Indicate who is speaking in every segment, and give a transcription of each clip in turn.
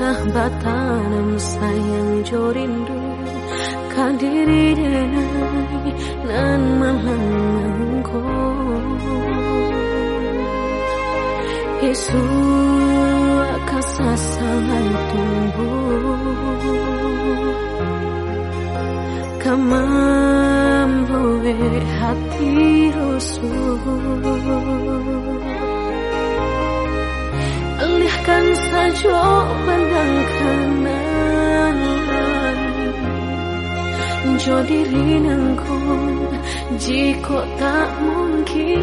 Speaker 1: Usah batanam sayang jorindu? Kadiri denai nan malangko Yesus kasasangan tumbuh. Kamamboe hati rusuh Saja pandang kanan Jo diri nangkong Jika tak mungkin.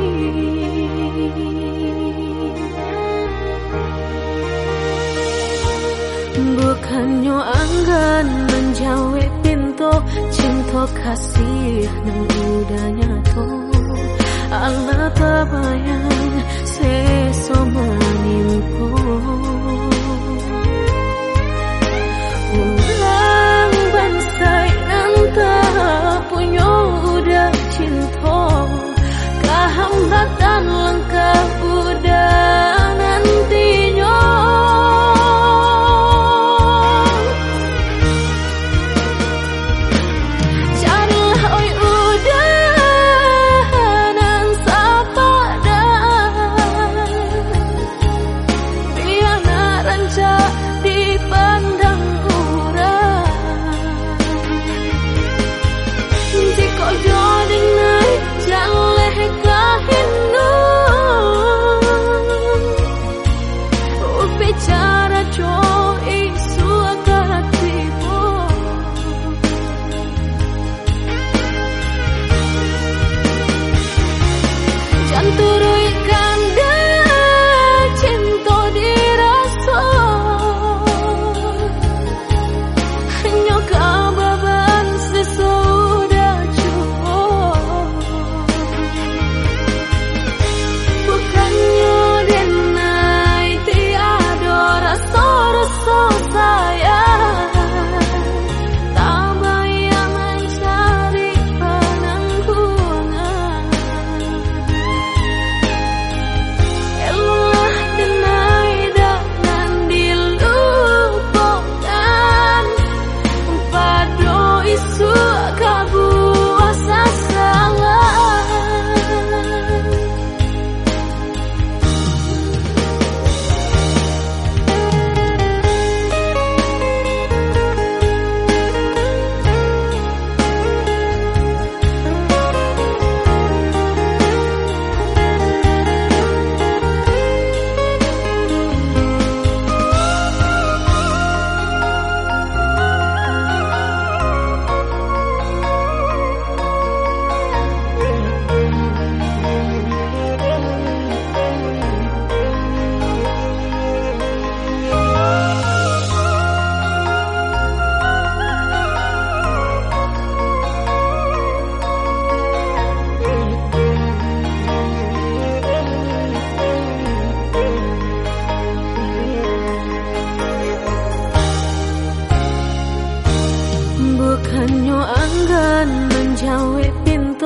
Speaker 1: Bukannya anggan menjawab pintu Cinta kasih nang udahnya tuh Allah tabayang sesoma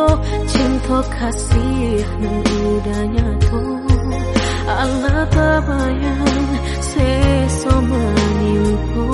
Speaker 1: pintu Cinta kasih nang udahnya tuh. Allah tabayang sesoma nimpo